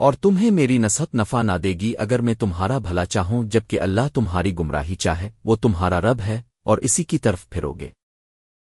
اور تمہیں میری نصحت نفع نہ دے گی اگر میں تمہارا بھلا چاہوں جبکہ اللہ تمہاری گمراہی چاہے، وہ تمہارا رب ہے اور اسی کی طرف پھرو گے